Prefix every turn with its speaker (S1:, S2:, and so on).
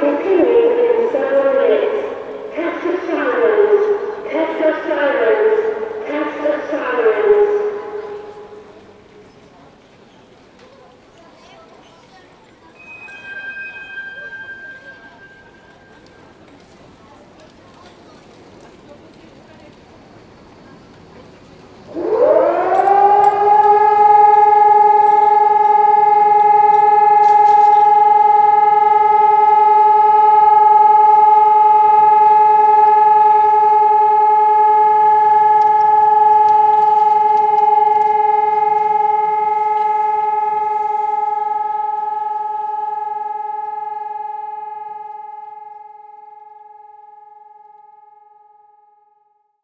S1: continue.